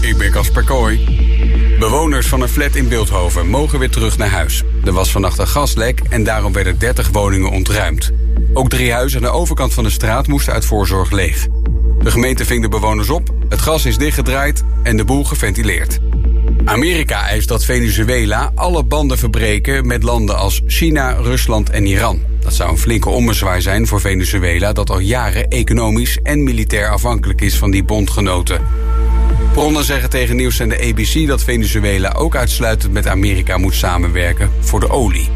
Ik ben Casper Kooi. Bewoners van een flat in Beeldhoven mogen weer terug naar huis. Er was vannacht een gaslek en daarom werden 30 woningen ontruimd. Ook drie huizen aan de overkant van de straat moesten uit voorzorg leeg. De gemeente ving de bewoners op, het gas is dichtgedraaid en de boel geventileerd. Amerika eist dat Venezuela alle banden verbreken met landen als China, Rusland en Iran. Dat zou een flinke ommezwaai zijn voor Venezuela dat al jaren economisch en militair afhankelijk is van die bondgenoten. Bronnen zeggen tegen nieuws en de ABC dat Venezuela ook uitsluitend met Amerika moet samenwerken voor de olie.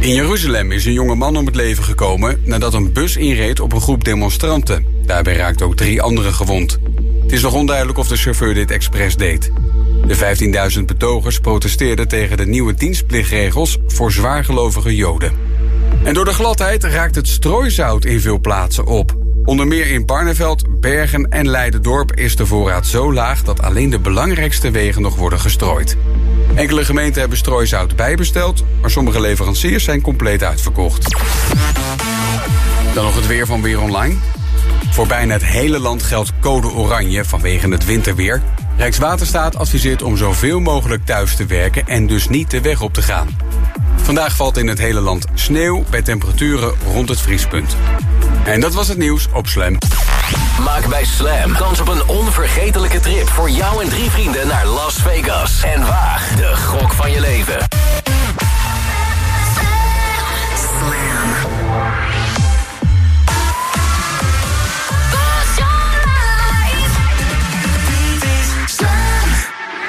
In Jeruzalem is een jonge man om het leven gekomen nadat een bus inreed op een groep demonstranten. Daarbij raakten ook drie anderen gewond. Het is nog onduidelijk of de chauffeur dit expres deed. De 15.000 betogers protesteerden tegen de nieuwe dienstplichtregels voor zwaargelovige Joden. En door de gladheid raakt het strooizout in veel plaatsen op. Onder meer in Barneveld, Bergen en Leidendorp is de voorraad zo laag dat alleen de belangrijkste wegen nog worden gestrooid. Enkele gemeenten hebben strooizout bijbesteld, maar sommige leveranciers zijn compleet uitverkocht. Dan nog het weer van Weer Online. Voor bijna het hele land geldt code oranje vanwege het winterweer. Rijkswaterstaat adviseert om zoveel mogelijk thuis te werken en dus niet de weg op te gaan. Vandaag valt in het hele land sneeuw bij temperaturen rond het vriespunt. En dat was het nieuws op Slam. Maak bij Slam kans op een onvergetelijke trip voor jou en drie vrienden naar Las Vegas. En waag de gok van je leven.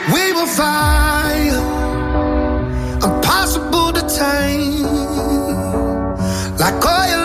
We will fire, impossible to tame, like oil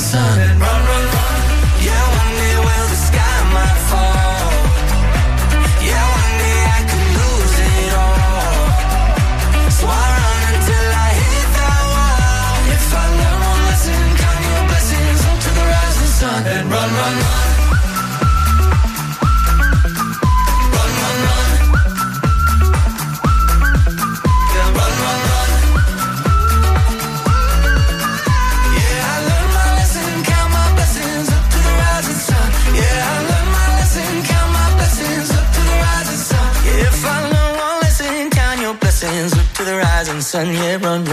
sun. Run, run.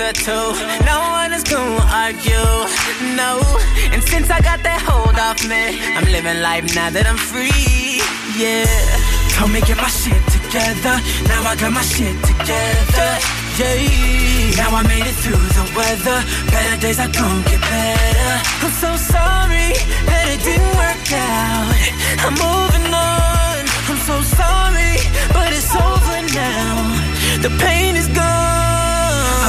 Answer to, no one is gonna argue. No, and since I got that hold off me, I'm living life now that I'm free. Yeah, told me get my shit together. Now I got my shit together. Yeah, now I made it through the weather. Better days are gonna get better. I'm so sorry that it didn't work out. I'm moving on. I'm so sorry, but it's over now. The pain is gone.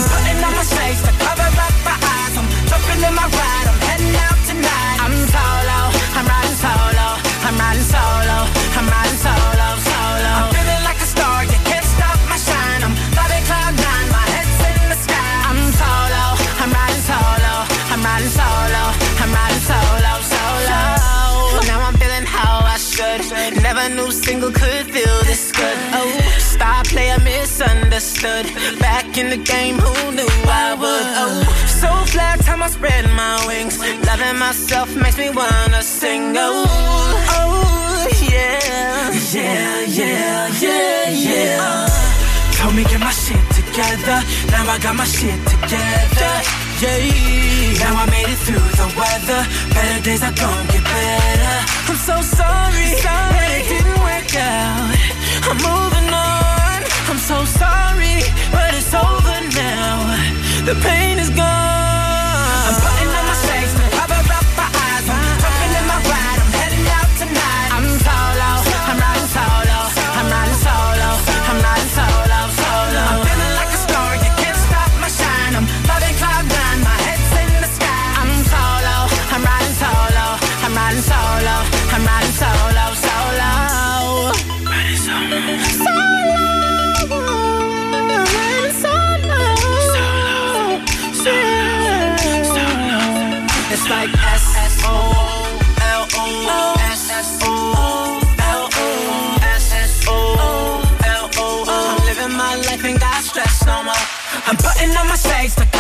I'm putting on my shades to cover up my eyes. I'm jumping in my ride. I'm heading out tonight. I'm solo. I'm riding solo. I'm riding solo. I'm riding solo. Solo. I'm feeling like a star. You can't stop my shine. I'm flying cloud nine. My head's in the sky. I'm solo. I'm riding solo. I'm riding solo. I'm riding solo. Solo. Now I'm feeling how I should. Never knew single could feel this good. Oh, misunderstood. Back in the game, who knew I would? Oh, so flat, time I spread my wings. Loving myself makes me wanna sing. Oh, oh, yeah. Yeah, yeah, yeah, yeah. Told me get my shit together. Now I got my shit together. Yeah. Now I made it through the weather. Better days are gonna get better. I'm so sorry, that it didn't work out. I'm moving. I'm so sorry, but it's over now. The pain is gone. I'm on my shades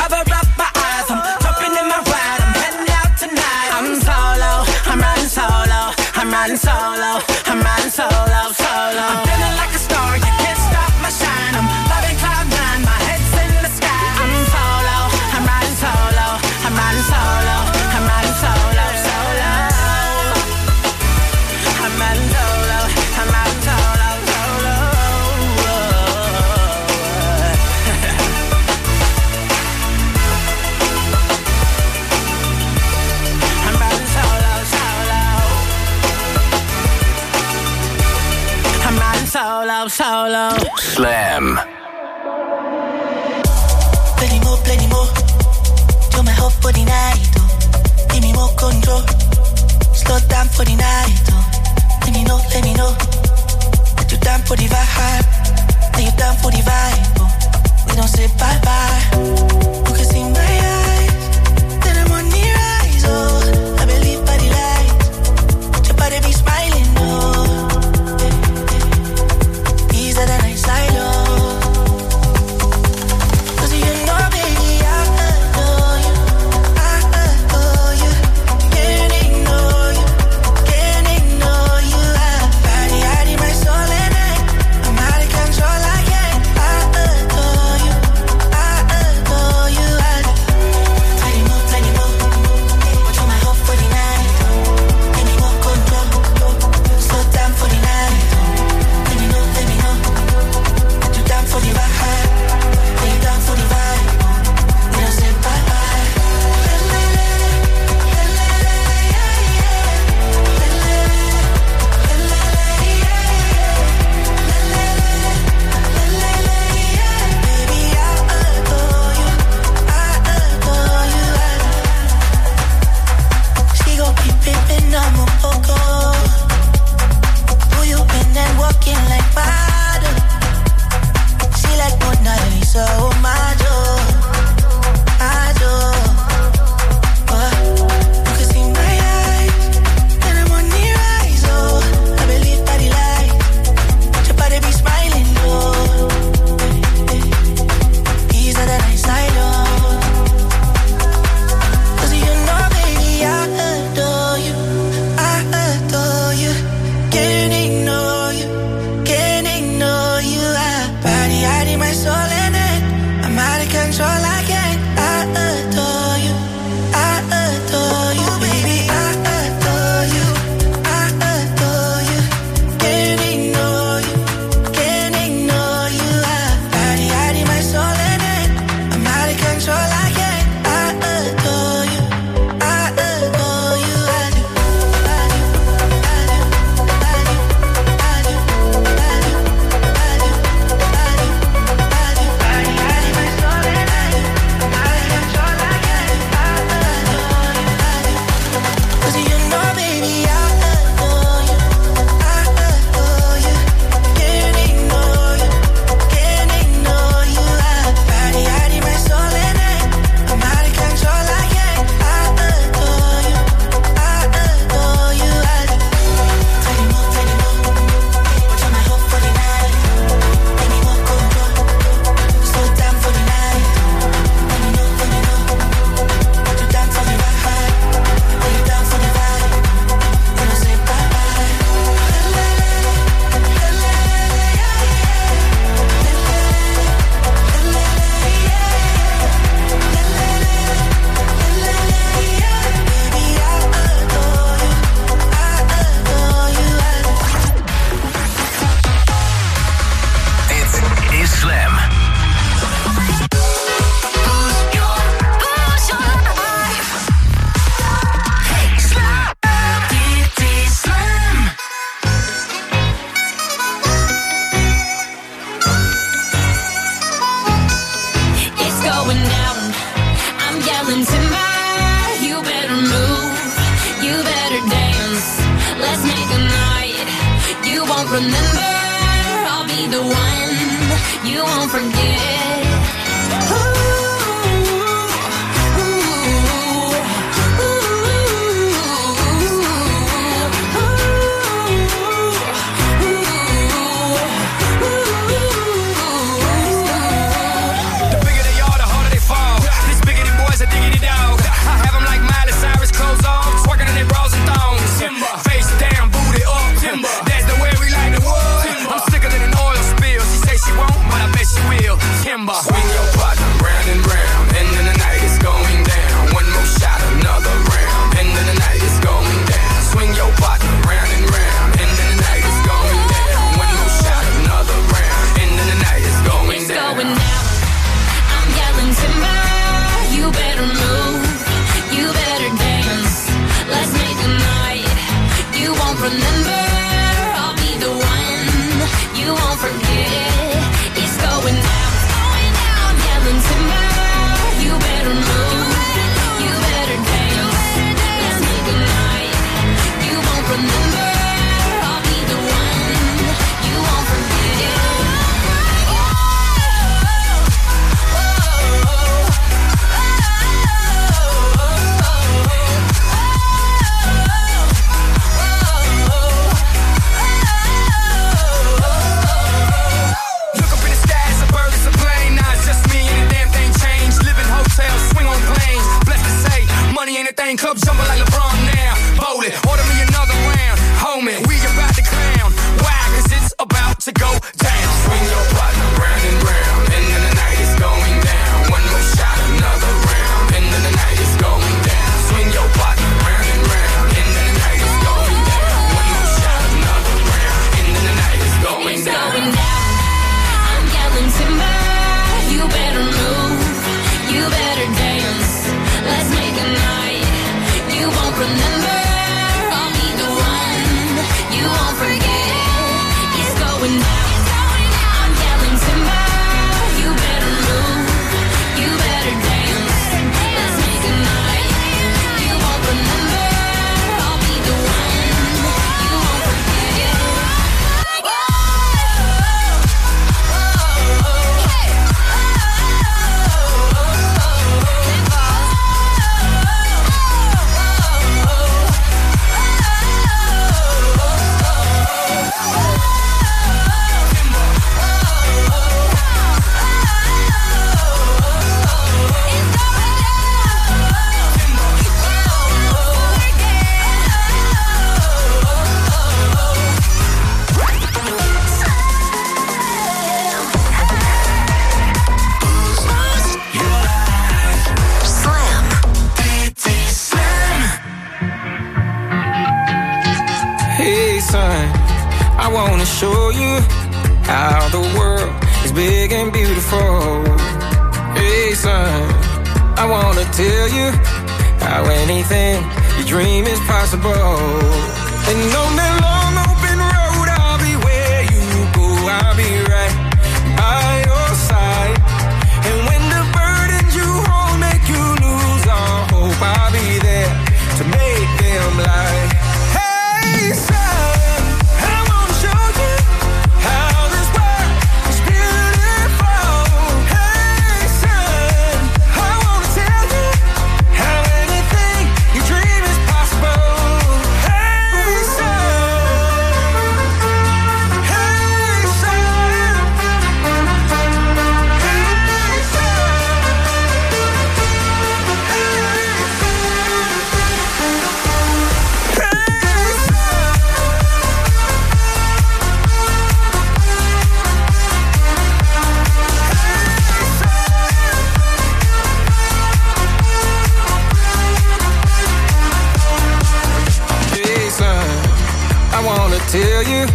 tell you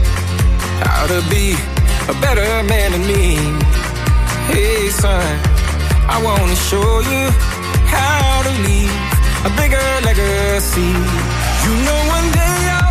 how to be a better man than me. Hey, son, I wanna show you how to leave a bigger legacy. You know, one day I'll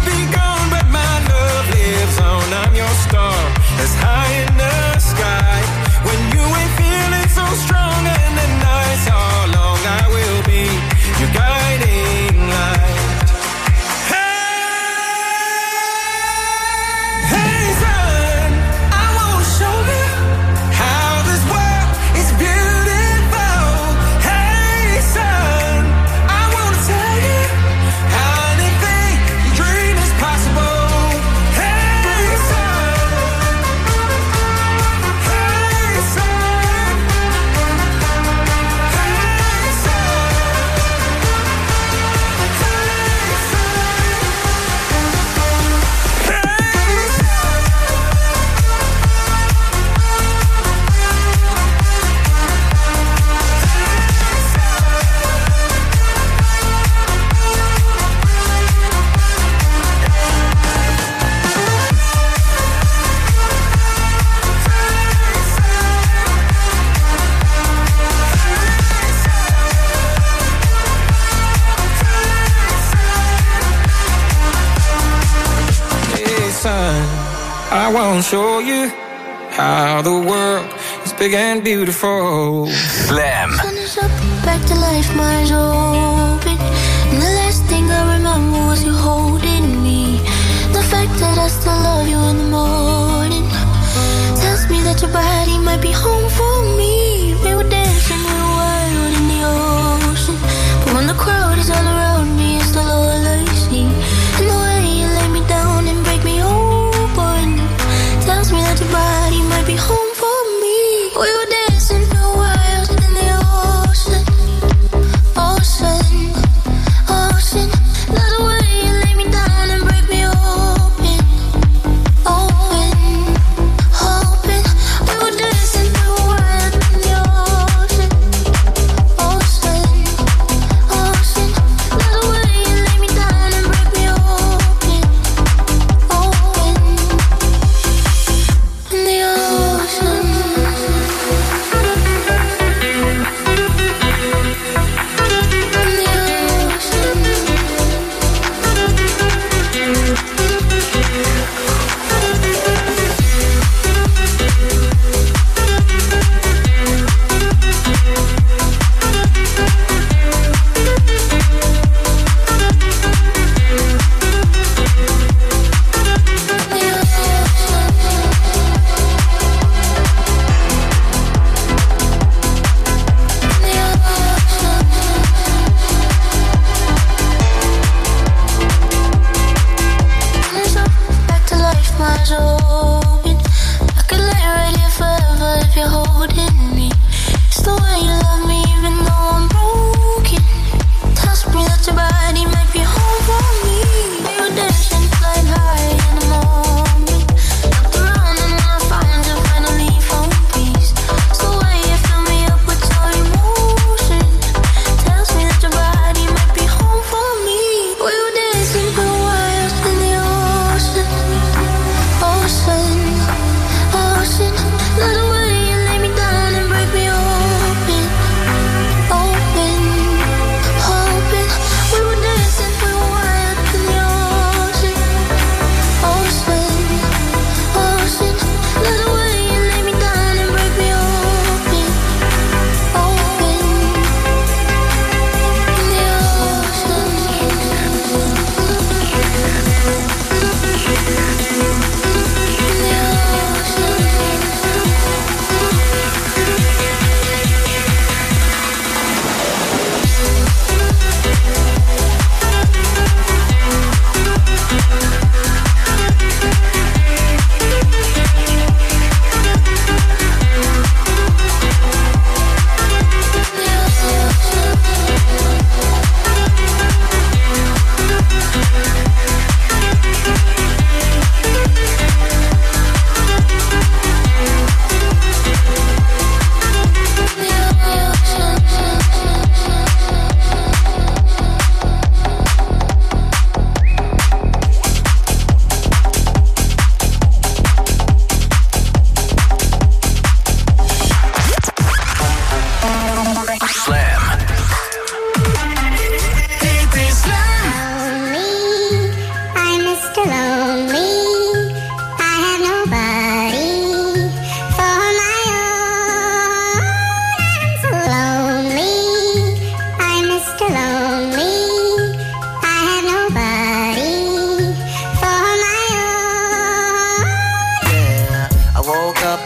gonna show you how the world is big and beautiful. Slam. Sun is up, back to life, minds open. And the last thing I remember was you holding me. The fact that I still love you in the morning tells me that your body might be home for me.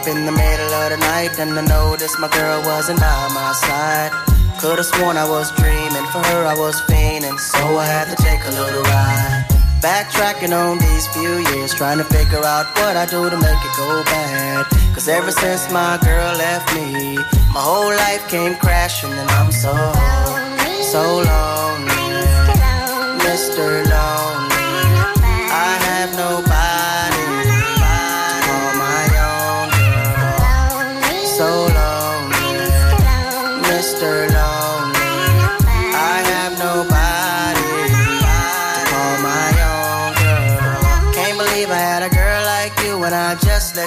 up in the middle of the night and I noticed my girl wasn't by my side. Could've sworn I was dreaming, for her I was fiending, so I had to take a little ride. Backtracking on these few years, trying to figure out what I do to make it go bad. Cause ever since my girl left me, my whole life came crashing, and I'm so, so lonely, Mr. Lonely.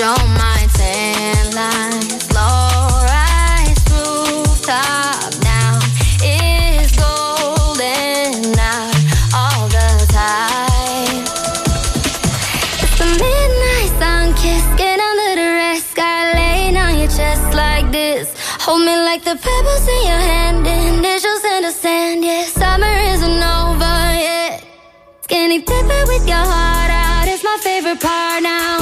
Show my tan lines, low rise rooftop now is golden out all the time. It's the midnight sun kiss, get under the red sky, laying on your chest like this. Hold me like the pebbles in your hand, initials in the sand. Yeah, summer isn't over yet. Skinny dipping with your heart out is my favorite part. Now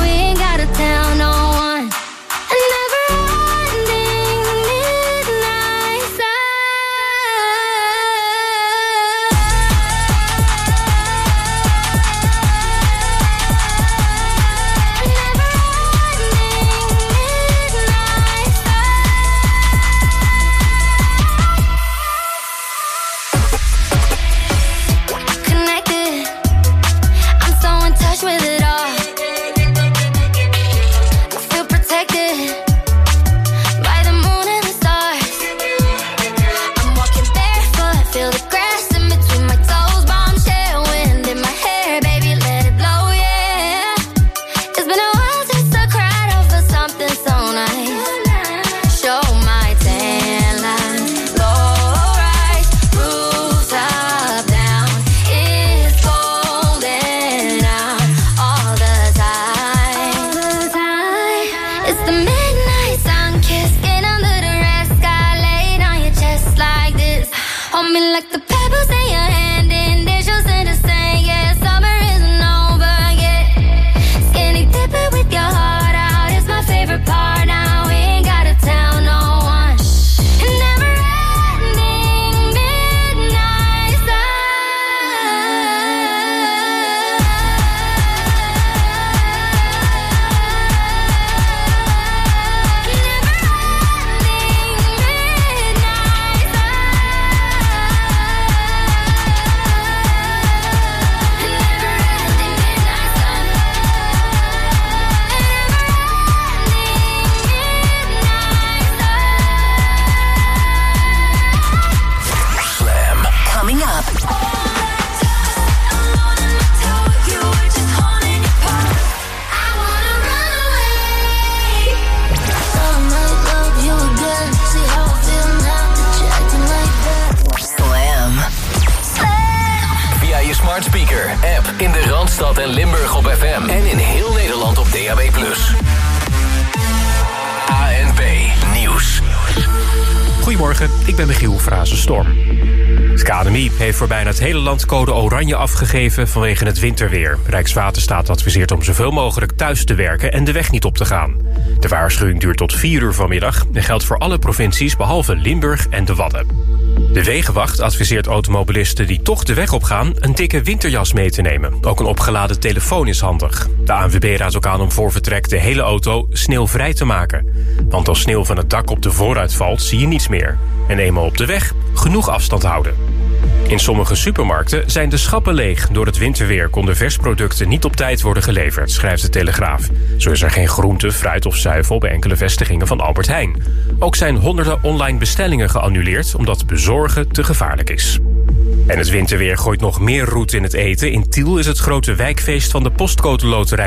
heeft voor bijna het hele land code oranje afgegeven vanwege het winterweer. Rijkswaterstaat adviseert om zoveel mogelijk thuis te werken en de weg niet op te gaan. De waarschuwing duurt tot 4 uur vanmiddag en geldt voor alle provincies behalve Limburg en de Wadden. De Wegenwacht adviseert automobilisten die toch de weg op gaan... een dikke winterjas mee te nemen. Ook een opgeladen telefoon is handig. De ANWB raadt ook aan om voor vertrek de hele auto sneeuwvrij te maken. Want als sneeuw van het dak op de voorruit valt, zie je niets meer. En eenmaal op de weg, genoeg afstand houden. In sommige supermarkten zijn de schappen leeg. Door het winterweer konden versproducten niet op tijd worden geleverd, schrijft de Telegraaf. Zo is er geen groente, fruit of zuivel bij enkele vestigingen van Albert Heijn. Ook zijn honderden online bestellingen geannuleerd omdat bezorgen te gevaarlijk is. En het winterweer gooit nog meer roet in het eten. In Tiel is het grote wijkfeest van de Postcode Loterij